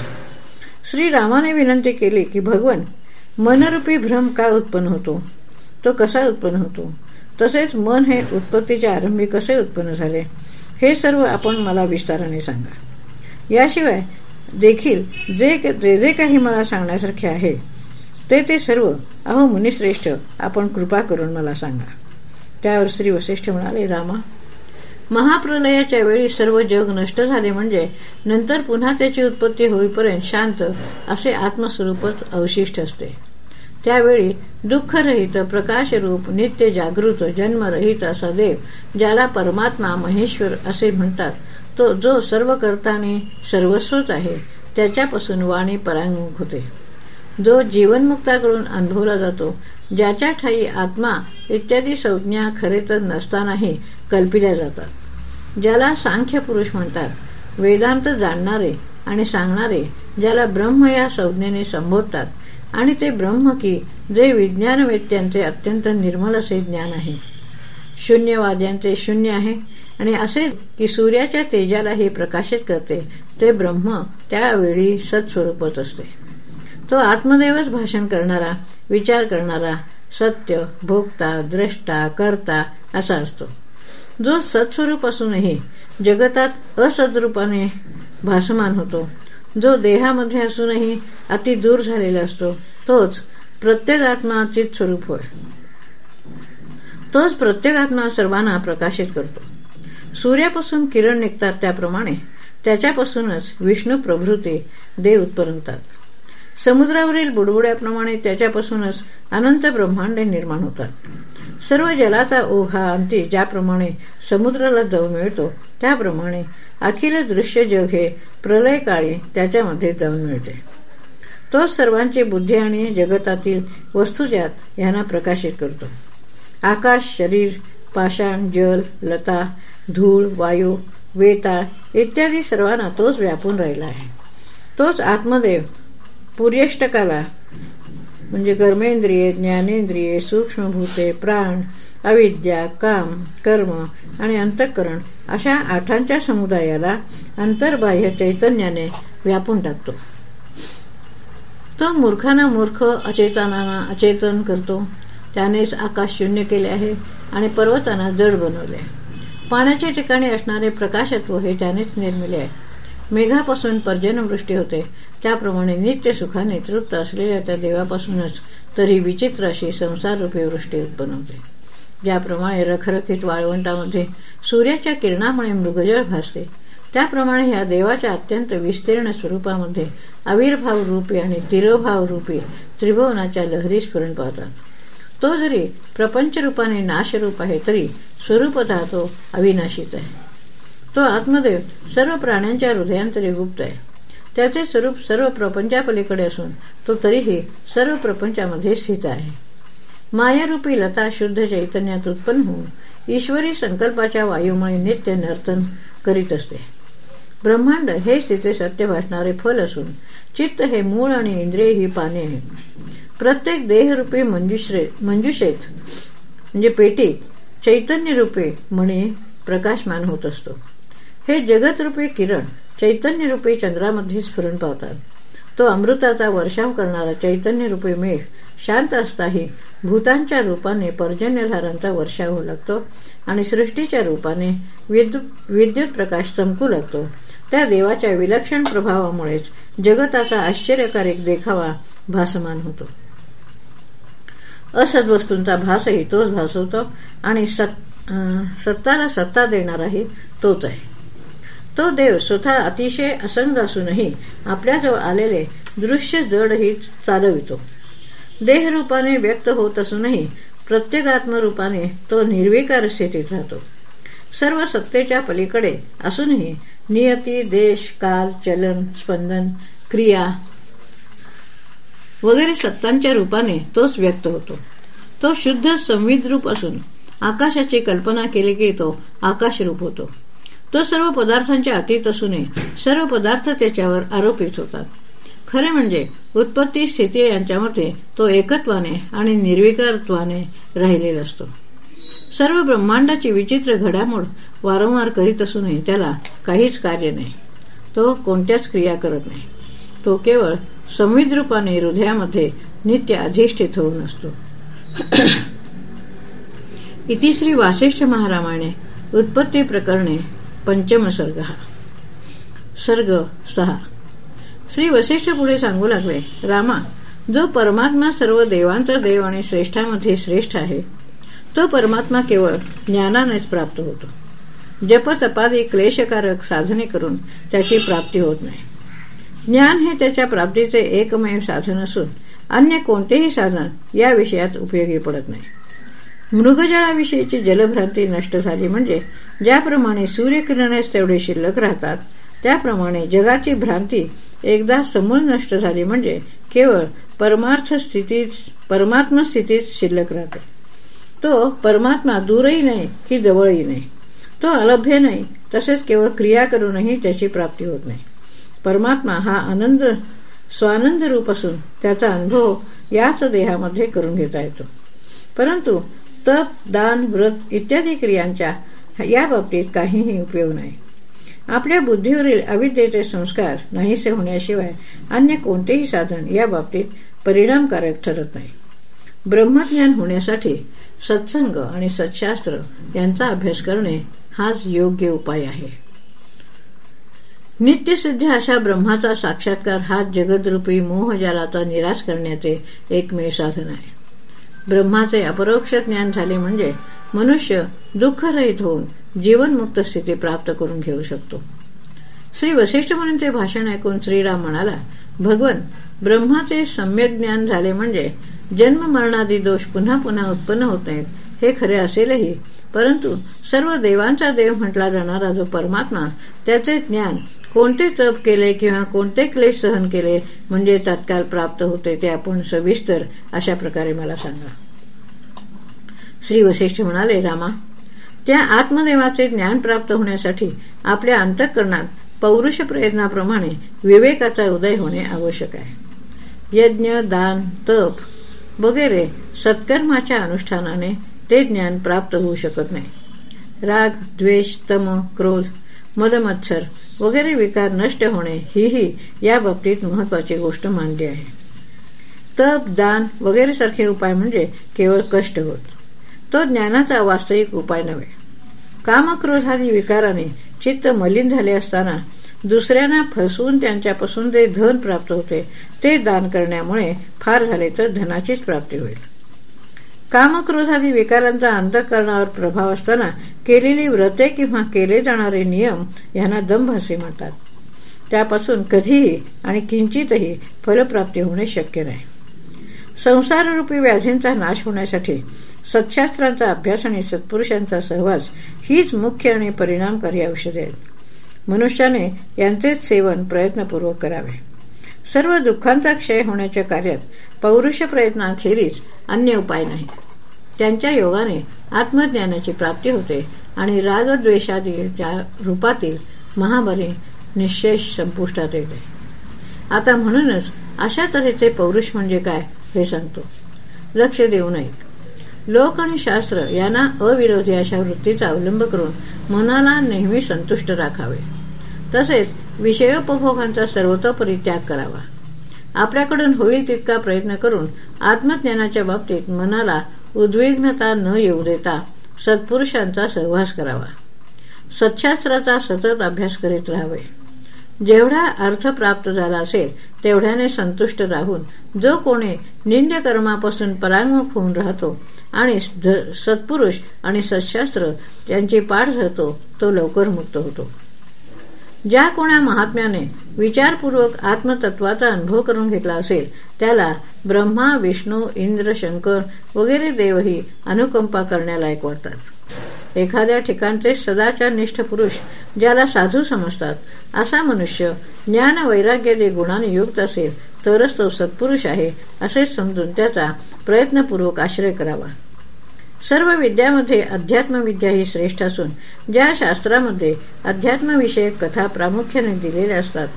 S1: श्रीरामाने विनंती केली की भगवान मनरूपी भ्रम का उत्पन्न होतो? तो कसा उत्पन्न होतो? तसेच मन हे उत्पत्तीच्या आरंभी कसे उत्पन्न झाले? हे सर्व आपण मला विस्ताराने सांगा. याशिवाय देखील जे जे काही मला सांगण्यासारखे आहे ते ते सर्व. अहो मुनिश्रेष्ठ आपण कृपा करून मला सांगा. त्यावर श्री वसिष्ठ म्हणाले रामा महाप्रलयाच्या वेळी सर्व जग नष्ट झाले म्हणजे नंतर पुन्हा त्याची उत्पत्ती होईपर्यंत शांत असे आत्मस्वरूपच अवशिष्ट असते. त्यावेळी दुःखरहित प्रकाशरूप नित्य जागृत जन्मरहित असा देव ज्याला परमात्मा महेश्वर असे म्हणतात तो जो सर्व करताने सर्वस्वच आहे त्याच्यापासून वाणी परांगमुख होते. जो जीवनमुक्ताकडून अनुभवला जातो ज्याच्या ठाई आत्मा इत्यादी संज्ञा खरे तर नसतानाही कल्पिल्या जातात. ज्याला सांख्य पुरुष म्हणतात वेदांत जाणणारे आणि सांगणारे ज्याला ब्रह्म या संज्ञेने संबोधतात आणि ते ब्रह्म की जे विज्ञानवेत्यांचे अत्यंत निर्मल असे ज्ञान आहे. शून्यवाद्यांचे शून्य आहे आणि असे की सूर्याच्या तेजाला हे प्रकाशित करते ते ब्रह्म त्यावेळी सत्स्वरूपच असते. तो आत्मदेवच भाषण करणारा विचार करणारा सत्य भोगता द्रष्टा करता असा असतो. जो सत्स्वरूप असूनही जगतात असद्रूपाने भासमान होतो. जो देहामध्ये असूनही अति दूर झालेला असतो तोच प्रत्येक आत्मा चित स्वरूप होय. तोच प्रत्येक आत्मा सर्वांना प्रकाशित करतो. सूर्यापासून किरण निघतात त्याप्रमाणे त्याच्यापासूनच विष्णू प्रभृती देव उत्पन्नतात समुद्रावरील बुडबुड्याप्रमाणे त्याच्यापासूनच अनंत ब्रह्मांडे निर्माण होतात. सर्व जलाचा ओघ हा अंती ज्याप्रमाणे समुद्राला जाऊन मिळतो त्याप्रमाणे अखिल दृश्य जग हे प्रलय काळी त्याच्यामध्ये जाऊन मिळते. तोच सर्वांची बुद्धी आणि जगतातील वस्तुजात यांना प्रकाशित करतो. आकाश शरीर पाषाण जल लता धूळ वायू वेताळ इत्यादी सर्वांना तोच व्यापून राहिला आहे. तोच आत्मदेव पुर्यष्टकाला. म्हणजे कर्मेंद्रिये ज्ञानेंद्रिये सूक्ष्मभूते प्राण अविद्या काम कर्म आणि अंतःकरण अशा आठांच्या समुदायाला अंतर्बाह्य चैतन्याने व्यापून टाकतो. तो मूर्खांना मूर्ख अचेतनाना अचेतन करतो. त्यानेच आकाश शून्य केले आहे आणि पर्वतांना जड बनवले पाण्याच्या ठिकाणी असणारे प्रकाशत्व हे त्यानेच निर्मिले आहे. मेघापासून पर्जनवृष्टी होते. त्याप्रमाणे नित्य सुखाने तृप्त असलेल्या त्या देवापासूनच तरी विचित्र अशी संसाररूपी वृष्टी उत्पन्न होते. ज्याप्रमाणे रखरखीत वाळवंटामध्ये सूर्याच्या किरणामुळे मृगजळ भासते. त्याप्रमाणे ह्या देवाच्या अत्यंत विस्तीर्ण स्वरूपामध्ये आविर्भाव रूपी आणि तिरोभाव रूपी त्रिभुवनाच्या लहरी स्फुरण पाहतात. तो जरी प्रपंच रूपाने नाशरूप आहे तरी स्वरूपतः तो अविनाशित आहे. तो आत्मदेव सर्व प्राण्यांच्या हृदयांतरी गुप्त आहे. त्याचे स्वरूप सर्व प्रपंचापलीकडे असून तो तरीही सर्व प्रपंचामध्ये स्थित आहे. मायारूपी लता शुद्ध चैतन्यात उत्पन्न होऊन ईश्वरी संकल्पाच्या वायूमुळे नित्य नर्तन करीत असते. ब्रह्मांड हे स्थिती सत्य भासणारे फल असून चित्त हे मूळ आणि इंद्रिय ही पाने आहे. प्रत्येक देहरूपी मंजुश्रे मंजुषेत म्हणजे पेटीत चैतन्य रूपे म्हणे प्रकाशमान होत असतो. हे जगतरूपी किरण चैतन्य रूपी चंद्रामध्ये स्फुरण पावतात. तो अमृताचा वर्षाव करणारा चैतन्य रूपी मेघ शांत असताही भूतांच्या रूपाने पर्जन्यधारांचा वर्षाव होऊ लागतो आणि सृष्टीच्या रूपाने विद्युत प्रकाश चमकू लागतो. त्या देवाच्या विलक्षण प्रभावामुळेच जगताचा आश्चर्यकारक देखावा भासमान होतो. असद्वस्तूंचा भासही तोच भासवतो आणि सत्ताला सत्ता देणाराही तोच आहे. तो देव स्वतः अतिशय असंग असूनही आपल्याजवळ आलेले दृश्य जडही चालवितो देहरूपाने व्यक्त होत असूनही प्रत्येकात्मरूपाने तो निर्विकार स्थितीत राहतो. सर्व सत्तेच्या पलीकडे असूनही नियती देश काल चलन स्पंदन क्रिया वगैरे सत्तांच्या रूपाने तोच व्यक्त होतो. तो शुद्ध संविध रूप असून आकाशाची कल्पना केली की तो आकाशरूप होतो. तो सर्व पदार्थांच्या अतीत असूनही सर्व पदार्थ त्याच्यावर आरोपित होतात. खरे म्हणजे उत्पत्ती स्थिती यांच्यामध्ये तो एकत्वाने आणि निर्विकारत्वाने राहिलेला असतो. सर्व ब्रह्मांडाची विचित्र घडामोड वारंवार करीत असूनही त्याला काहीच कार्य नाही. तो कोणत्याच क्रिया करत नाही. तो केवळ संविध रूपाने हृदयामध्ये नित्य अधिष्ठित होऊन असतो. इतिश्री वासिष्ठ महारामाने उत्पत्ती प्रकरणे पंचम सर्ग हा. सर्ग सहा. श्री वशिष्ठ पुढे सांगू लागले रामा जो परमात्मा सर्व देवांचा देव आणि श्रेष्ठामध्ये श्रेष्ठ आहे तो परमात्मा केवळ ज्ञानानेच प्राप्त होतो. जपतपादी क्लेशकारक साधने करून त्याची प्राप्ती होत नाही. ज्ञान हे त्याच्या प्राप्तीचे एकमेव साधन असून अन्य कोणतेही साधन या विषयात उपयोगी पडत नाही. मृगजळाविषयीची जलभ्रांती नष्ट झाली म्हणजे ज्याप्रमाणे सूर्यकिरणेच तेवढे शिल्लक राहतात त्याप्रमाणे जगाची भ्रांती एकदा समूळ नष्ट झाली म्हणजे केवळ परमार्थ स्थितीच परमात्मा स्थितीच शिल्लक राहते. तो परमात्मा दूरही नाही की जवळही नाही. तो अलभ्य नाही तसेच केवळ क्रिया करूनही त्याची प्राप्ती होत नाही. परमात्मा हा आनंद स्वानंद रूप असून त्याचा अनुभव याच देहामध्ये करून घेता येतो. परंतु तप दान व्रत इत्यादी क्रियांच्या या बाबतीत काहीही उपयोग नाही. आपल्या बुद्धीवरील अविद्येचे संस्कार नाहीसे होण्याशिवाय अन्य कोणतेही साधन या बाबतीत परिणामकारक ठरत नाही. ब्रह्मज्ञान होण्यासाठी सत्संग आणि सत्शास्त्र यांचा अभ्यास करणे हाच योग्य उपाय आहे. नित्यसिद्ध अशा ब्रह्माचा साक्षात्कार हाच जगदरूपी मोहजालाचा निराश करण्याचे एकमेव साधन आहे. ब्रह्माचे अपरोक्ष ज्ञान झाले म्हणजे मनुष्य दुःखरहित होऊन जीवनमुक्त स्थिती प्राप्त करून घेऊ शकतो. श्री वशिष्ठ मुनींचे भाषण ऐकून श्रीराम म्हणाला भगवन ब्रह्माचे सम्यक ज्ञान झाले म्हणजे जन्म मरणादी दोष पुन्हा पुन्हा उत्पन्न होत नाहीत हे खरे असेलही. परंतु सर्व देवांचा देव म्हटला जाणारा जो परमात्मा त्याचे ज्ञान कोणते तप केले किंवा कोणते क्लेश सहन केले म्हणजे तत्काल प्राप्त होते ते आपण सविस्तर अशा प्रकारे मला सांगा. श्री वशिष्ठ म्हणाले रामा त्या आत्मदेवाचे ज्ञान प्राप्त होण्यासाठी आपल्या अंतःकरणात पौरुष प्रयत्नाप्रमाणे विवेकाचा उदय होणे आवश्यक आहे. यज्ञ दान तप वगैरे सत्कर्माच्या अनुष्ठानाने ते ज्ञान प्राप्त होऊ शकत नाही. राग द्वेष तम क्रोध मदमत्सर वगैरे विकार नष्ट होणे हीही या बाबतीत महत्वाची गोष्ट मानली आहे. तप दान वगैरे सारखे उपाय म्हणजे केवळ कष्ट होत. तो ज्ञानाचा वास्तविक उपाय नव्हे. कामक्रोधादी विकाराने चित्त मलिन झाले असताना दुसऱ्यांना फसवून त्यांच्यापासून जे धन प्राप्त होते ते दान करण्यामुळे फार झाले तर धनाचीच प्राप्ती होईल. कामक्रोधादी विकारांचा अंतकरणावर प्रभाव असताना केलेली व्रते किंवा केले जाणारे नियम यांना दंभ असे म्हणतात. त्यापासून कधीही आणि किंचितही फलप्राप्ती होणे शक्य नाही. संसाररूपी व्याधींचा नाश होण्यासाठी सत्शास्त्रांचा अभ्यास आणि सत्पुरुषांचा सहवास हीच मुख्य आणि परिणामकारी औषधे आहेत. मनुष्याने यांचेच सेवन प्रयत्नपूर्वक करावे. सर्व दुःखांचा क्षय होण्याच्या कार्यात पौरुष प्रयत्नाखेरीज अन्य उपाय नाही त्यांच्या योगाने आत्मज्ञानाची प्राप्ती होते आणि रागद्वेषादीच्या रूपातील महाबली निश्चेष संपुष्टात येते. आता म्हणूनच अशा तऱ्हेचे पौरुष म्हणजे काय हे सांगतो. लक्ष देऊ नये लोक आणि शास्त्र यांना अविरोधी अशा वृत्तीचा अवलंब करून मनाला नेहमी संतुष्ट राखावे. तसेच विषयोपभोगांचा सर्वतोपरी त्याग करावा. आपल्याकडून होईल तितका प्रयत्न करून आत्मज्ञानाच्या बाबतीत मनाला उद्विग्नता न येऊ देता सत्पुरुषांचा सहवास करावा. सत्शास्त्राचा सतत अभ्यास करीत राहावे. जेवढा अर्थ प्राप्त झाला असेल तेवढ्याने संतुष्ट राहून जो कोणी निंद्य कर्मापासून परांगमुख होऊन राहतो आणि सत्पुरुष आणि सत्शास्त्र त्यांची पाठ धरतो तो लवकर मुक्त होतो. ज्या कोणा महात्म्याने विचारपूर्वक आत्मतत्वाचा अनुभव करून घेतला असेल त्याला ब्रह्मा विष्णू इंद्र शंकर वगैरे देवही अनुकंपा करण्यालायक वाटतात. एखाद्या ठिकाणचे सदाचार निष्ठ पुरुष ज्याला साधू समजतात असा मनुष्य ज्ञान वैराग्यादी गुणाने युक्त असेल तरच तो सत्पुरुष आहे असे समजून त्याचा प्रयत्नपूर्वक आश्रय करावा. सर्व विद्यामध्ये अध्यात्मविद्या ही श्रेष्ठ असून ज्या शास्त्रामध्ये अध्यात्मविषयक कथा प्रामुख्याने दिलेल्या असतात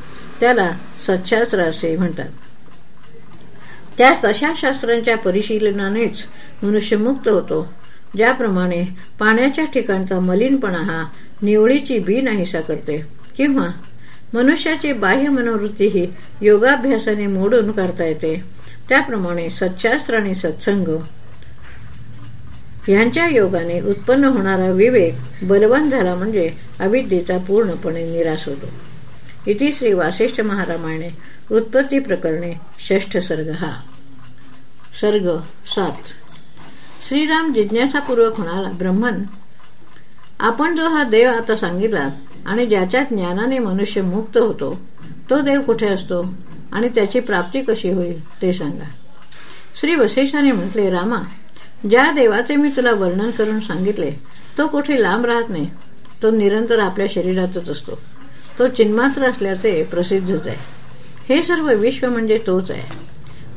S1: त्याला सच्छास्त्र असे म्हणतात. त्या तशा शास्त्रांच्या परिशीलनानेच मनुष्य मुक्त होतो ज्याप्रमाणे पाण्याच्या ठिकाणचा मलिनपणा हा निवळीची बी नाहीसा करते किंवा मनुष्याची बाह्य मनोवृत्ती ही योगाभ्यासाने मोडून काढता येते. त्याप्रमाणे सच्छास्त्र आणि सत्संग यांच्या योगाने उत्पन्न होणारा विवेक बलवान झाला म्हणजे अविद्येचा पूर्णपणे निराश होतो. इति श्री वासिष्ठ महारामायणे उत्पत्ती प्रकरणे षष्ठ सर्ग हा. सर्ग सात. श्रीराम जिज्ञासापूर्वक होणारा ब्रह्मन आपण जो हा देव आता सांगितला आणि ज्याच्या ज्ञानाने मनुष्य मुक्त होतो तो देव कुठे असतो आणि त्याची प्राप्ती कशी होईल ते सांगा. श्री वशिष्ठाने म्हटले रामा ज्या देवाचे मी तुला वर्णन करून सांगितले तो कुठे लांब राहत नाही. तो निरंतर आपल्या शरीरातच असतो. तो चिन्मात्र असल्याचे प्रसिद्धच आहे. हे सर्व विश्व म्हणजे तोच आहे.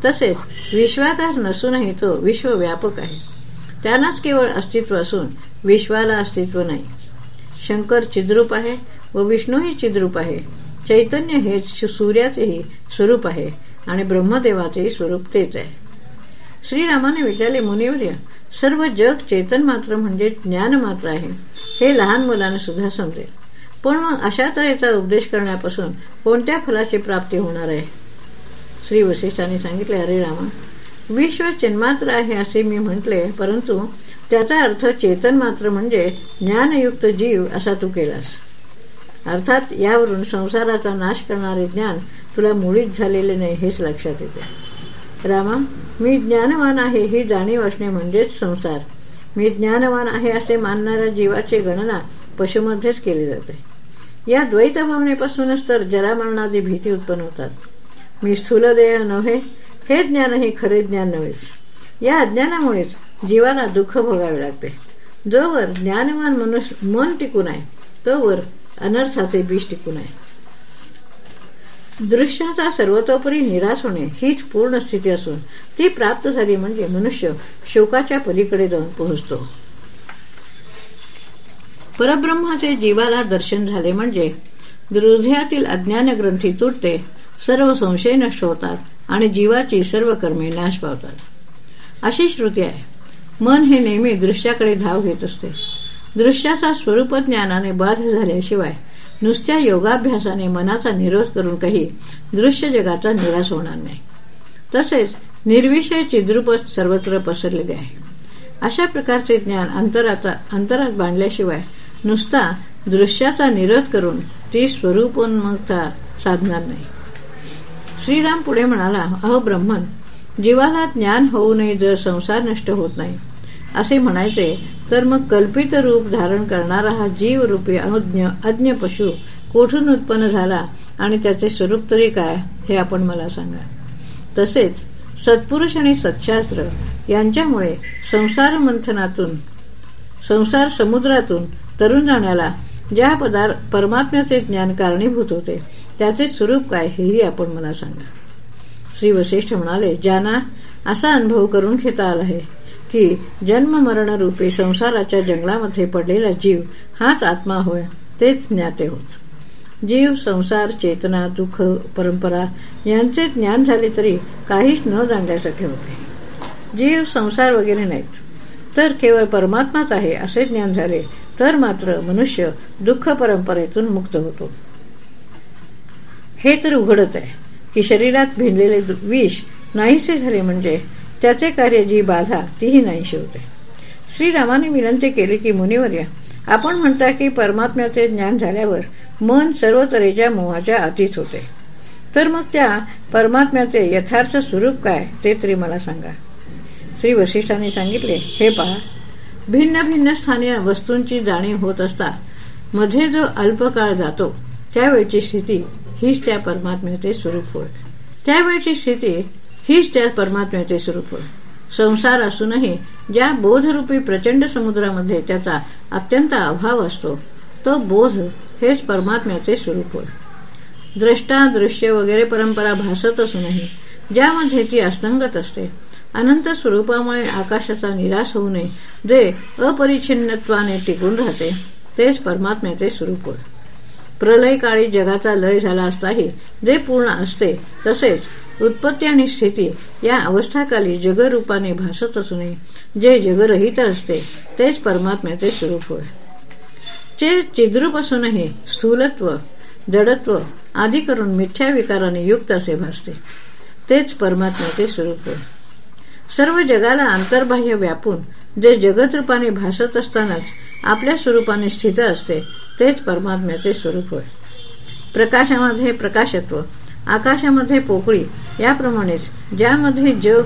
S1: तसेच विश्वाकार नसूनही तो विश्वव्यापक आहे. त्यांनाच केवळ अस्तित्व असून विश्वाला अस्तित्व नाही. शंकर चिद्रूप आहे व विष्णूही चिद्रूप आहे. चैतन्य हे सूर्याचेही स्वरूप आहे आणि ब्रह्मदेवाचेही स्वरूप तेच आहे. श्रीरामाने विचारले मुनिवर्य. सर्व जग चेतन मात्र म्हणजे ज्ञान मात्र आहे. हे लहान मुलांना सुद्धा समजेल. पण मग अशा तऱ्हेचा उपदेश करण्यापासून कोणत्या फलाची प्राप्ती होणार आहे? श्री वशिष्ठांनी सांगितले अरे रामा विश्व चिन्मात्र आहे असे मी म्हटले परंतु त्याचा अर्थ चेतन मात्र म्हणजे ज्ञानयुक्त जीव असा तू केलास. अर्थात यावरून संसाराचा नाश करणारे ज्ञान तुला मुळीच झालेले नाही हेच लक्षात येते. रामा मी ज्ञानवान आहे ही जाणीव असणे म्हणजेच संसार. मी ज्ञानवान आहे असे मानणाऱ्या जीवाची गणना पशुमध्येच केली जाते. या द्वैत भावनेपासूनच तर जरामरणादी भीती उत्पन्न होतात. मी स्थूल देह नव्हे हे ज्ञान ही खरे ज्ञान नव्हेच. या अज्ञानामुळेच जीवाला दुःख भोगावे लागते. जोवर ज्ञानवान मनुष्य मन टिकून आहे तोवर अनर्थाचे बीज टिकून आहे. दृश्याचा सर्वतोपरी निराश होणे हीच पूर्ण स्थिती असून ती प्राप्त झाली म्हणजे मनुष्य शोकाच्या पलीकडे जाऊन पोहोचतो. परब्रह्माचे जीवाला दर्शन झाले म्हणजे हृदयातील अज्ञान ग्रंथी तुटते सर्व संशय नष्ट होतात आणि जीवाची सर्व कर्मे नाश पावतात. अशी श्रुती आहे. मन हे नेहमी दृश्याकडे धाव घेत असते. दृश्याचा स्वरूप ज्ञानाने बाध झाल्याशिवाय नुसत्या योगाभ्यासाने मनाचा निरोध करून काही दृश्य जगाचा निराश होणार नाही. तसेच निर्विषय चिद्रूप सर्वत्र पसरलेले आहे. अशा प्रकारचे ज्ञान अंतरात अंतरात बांधल्याशिवाय नुसता दृश्याचा निरोध करून ती स्वरूपोन्मुखता साधणार नाही. श्रीराम पुढे म्हणाला अहो ब्रह्मन जीवाला ज्ञान होऊ नये जर संसार नष्ट होत नाही. असे म्हणायचे तर मग कल्पित रूप धारण करणारा हा जीव रूपी अज्ञ अज्ञ पशु कोठून उत्पन्न झाला आणि त्याचे स्वरूप तरी काय हे आपण मला सांगा. तसेच सत्पुरुष आणि सत्शास्त्र यांच्यामुळे संसार मंथनातून संसार समुद्रातून तरुण जाण्याला ज्या पदार्थ परमात्म्याचे ज्ञान कारणीभूत होते त्याचे स्वरूप काय हेही आपण मला सांगा. श्री वशिष्ठ म्हणाले ज्यांना असा अनुभव करून घेता आला आहे. की जन्म मरण रूपी संसाराच्या जंगलामध्ये पडलेला जीव हाच आत्मा होय तेच ज्ञाते होत. जीव संसार चेतना दुःख परंपरा यांचे ज्ञान झाले तरी काहीच न जाणल्यासारखे होते. जीव संसार वगैरे नाहीत. तर केवळ परमात्माच आहे असे ज्ञान झाले तर मात्र मनुष्य दुःख परंपरेतून मुक्त होतो. हे तर उघडच आहे की शरीरात भिनलेले विष नाहीसे झाले म्हणजे त्याचे कार्य जी बाधा तीही नाहीशी होते श्रीरामाने विनंती केली की मुनिवर्य आपण म्हणता की परमात्म्याचे ज्ञान झाल्यावर मन सर्व तऱ्हेच्या मोहाच्या अतीत होते. तर मग त्या परमात्म्याचे यथार्थ स्वरूप काय ते तरी मला सांगा. श्री वशिष्ठांनी सांगितले हे पहा भिन्न भिन्न स्थानीय वस्तूंची जाणीव होत असता मध्ये जो अल्पकाळ जातो त्यावेळची स्थिती हीच त्या परमात्म्याचे स्वरूप होय. त्यावेळची स्थिती हीच त्या परमात्म्याचे स्वरूप. संसार असूनही ज्या बोधरूपी प्रचंड समुद्रामध्ये त्याचा अत्यंत अभाव असतो तो बोध हेच परमात्म्याचे स्वरूप. होय द्रष्टा दृश्य वगैरे परंपरा भासत असूनही ज्यामध्ये ती अस्तंगत असते अनंत स्वरूपामुळे आकाशाचा निराश होऊ नये जे अपरिच्छिन्नत्वाने टिकून राहते तेच परमात्म्याचे स्वरूप. होय प्रलय काळी जगाचा लय झाला असताही जे पूर्ण असते तसेच उत्पत्ती आणि स्थिती या अवस्थाकाली जगरूपाने भासत असूनही जे जगरहित असते तेच परमात्म्याचे स्वरूप होय. जे चिद्रूप असूनही स्थूलत्व जडत्व आदी करून मिथ्या विकाराने युक्त असे भासते तेच परमात्म्याचे स्वरूप होय. सर्व जगाला अंतर्बाह्य व्यापून जे जगतरूपाने भासत असतानाच आपल्या स्वरूपाने स्थित असते तेच परमात्म्याचे स्वरूप होय. प्रकाशामध्ये प्रकाशत्व आकाशामध्ये पोकळी याप्रमाणेच ज्यामध्ये जग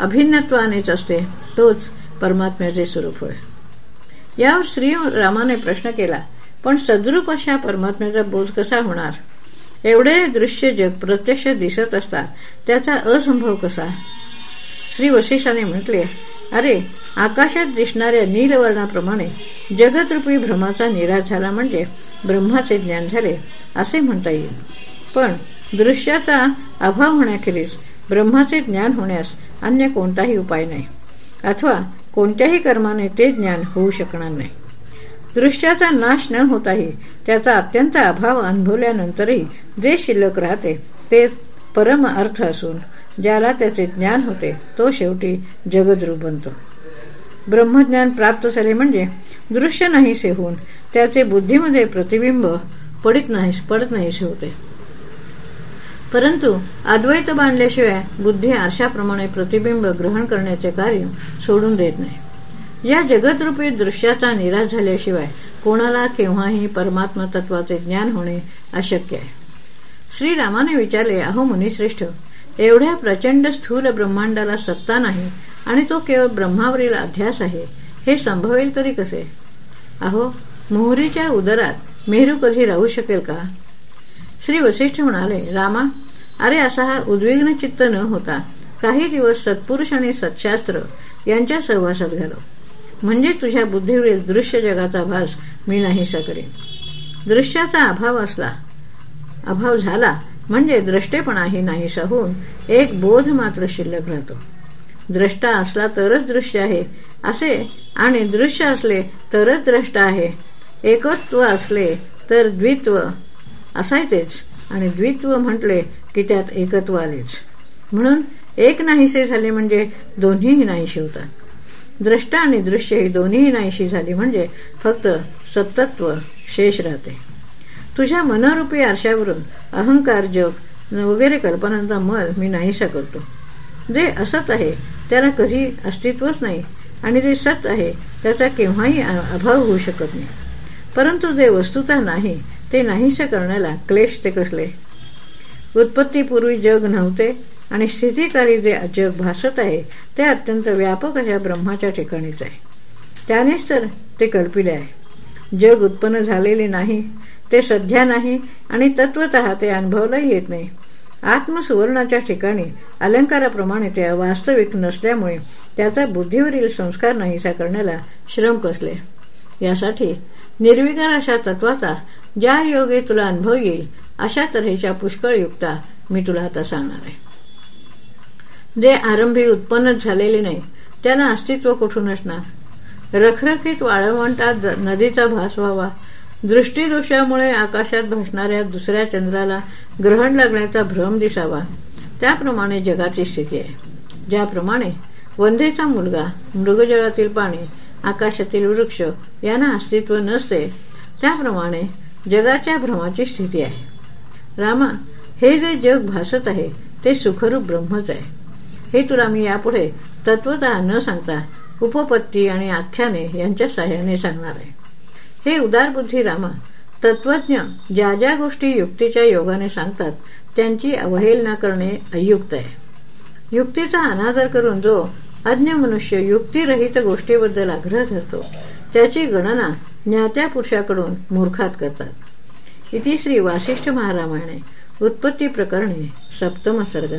S1: अभिन्नत्वानेच असते तोच परमात्म्याचे स्वरूप होय. यावर श्री रामाने प्रश्न केला पण सद्रूप अशा परमात्म्याचा बोध कसा होणार? एवढे दृश्य जग प्रत्यक्ष दिसत असता त्याचा असंभव कसा? श्री वशिष्ठाने म्हटले अरे आकाशात दिसणाऱ्या नीलवर्णाप्रमाणे जगतरूपी भ्रमाचा निराश झाला म्हणजे ब्रह्माचे ज्ञान झाले असे म्हणता येईल. पण दृश्याचा अभाव होण्याखेरीज ब्रह्माचे ज्ञान होण्यास अन्य कोणताही उपाय नाही अथवा कोणत्याही कर्माने ते ज्ञान होऊ शकणार नाही. दृश्याचा नाश न होताही त्याचा अत्यंत अभाव अनुभवल्यानंतरही जे शिल्लक राहते ते परम अर्थ असून ज्याला त्याचे ज्ञान होते तो शेवटी जगद्रूप बनतो. ब्रह्मज्ञान प्राप्त झाले म्हणजे दृश्य नाहीसे होऊन त्याचे बुद्धीमध्ये प्रतिबिंब पडित नाही पडत नाहीसे होते. परंतु अद्वैत बांधल्याशिवाय बुद्धी आरशाप्रमाणे प्रतिबिंब ग्रहण करण्याचे कार्य सोडून देत नाही. या जगतरूपी दृश्याचा निराश झाल्याशिवाय कोणाला केव्हाही परमात्मा तत्वाचे ज्ञान होणे अशक्य आहे. श्रीरामाने विचारले अहो मुनिश्रेष्ठ एवढ्या प्रचंड स्थूल ब्रह्मांडाला सत्ता नाही आणि तो केवळ ब्रह्मावरील अध्यास आहे हे संभवेल तरी कसे? अहो मोहरीच्या उदरात मेहरू कधी राहू शकेल का? श्री वशिष्ठ म्हणाले रामा अरे असा हा उद्विग्न चित्त न होता काही दिवस सत्पुरुष आणि सत्शास्त्र यांच्या सहवासात घालव. म्हणजे तुझ्या बुद्धीवरील दृश्य जगाचा भास मी नाहीसा करेन. दृश्याचा अभाव असला अभाव झाला म्हणजे द्रष्टेपणाही नाहीसा होऊन एक बोध मात्र शिल्लक राहतो. द्रष्टा असला तरच दृश्य आहे असे आणि दृश्य असले तरच द्रष्टा आहे. एकत्व असले तर द्वित्व असायचेच आणि द्वित्व म्हटले की त्यात एकत्व आलेच. म्हणून एक नाहीसे झाले म्हणजे दोन्हीही नाहीशी होतात द्रष्टा आणि दृश्य ही दोन्हीही नाहीशी झाली म्हणजे फक्त सत्तत्व शेष राहते. तुझ्या मनारूपी आरशावरून अहंकार जग वगैरे कल्पनांचा मल मी नाहीसा करतो. जे असत आहे त्याला कधी अस्तित्वच नाही आणि जे सत आहे त्याचा केव्हाही अभाव होऊ शकत नाही. परंतु जे वस्तुता नाही ते नाहीसे करण्याला क्लेश ते कसले? उत्पत्तीपूर्वी जग नव्हते आणि स्थितीकाली जे जग भासत आहे ते अत्यंत व्यापक अशा ब्रह्माच्या ठिकाणीच आहे. त्यानेच तर ते कल्पिले आहे. जग उत्पन्न झालेले नाही ते सध्या नाही आणि तत्वत ते अनुभवलाही येत नाही. आत्मसुवर्णाच्या ठिकाणी अलंकाराप्रमाणे ते वास्तविक नसल्यामुळे त्याचा बुद्धीवरील संस्कार नाहीसा करण्याला श्रम कसले? यासाठी निर्विकार अशा तत्वाचा ज्या योगे तुला अनुभव येईल अशा तऱ्हेच्या पुष्कळ युक्ता मी तुला आता सांगणार आहे. जे आरंभी उत्पन्नच झालेले नाही त्याला अस्तित्व कुठून असणार? रखरखीत वाळवंटात नदीचा भास व्हावा दृष्टीदोषामुळे आकाशात भासणाऱ्या दुसऱ्या चंद्राला ग्रहण लागण्याचा भ्रम दिसावा. त्याप्रमाणे जगाची स्थिती आहे. ज्याप्रमाणे वंधेचा मुलगा मृगजळातील पाणी आकाशातील वृक्ष यांना अस्तित्व नसते त्याप्रमाणे जगाच्या भ्रमाची स्थिती आहे. रामा हे जे जग भासत आहे ते सुखरूप ब्रह्मच आहे. हे तुला मी यापुढे तत्वता न सांगता उपपत्ती आणि आख्याने यांच्या साह्याने सांगणार आहे. हे उदारबुद्धी रामा. तत्वज्ञ ज्या ज्या गोष्टी युक्तीच्या योगाने सांगतात त्यांची अवहेलना करणे अयुक्त आहे. युक्तीचा अनादर करून जो अज्ञ मनुष्य युक्तीरहित गोष्टीबद्दल आग्रह धरतो त्याची गणना ज्ञात्या पुरुषाकडून मूर्खात करतात. इति श्री वासिष्ठ महारामायणे उत्पत्ती प्रकरणे सप्तम सर्ग.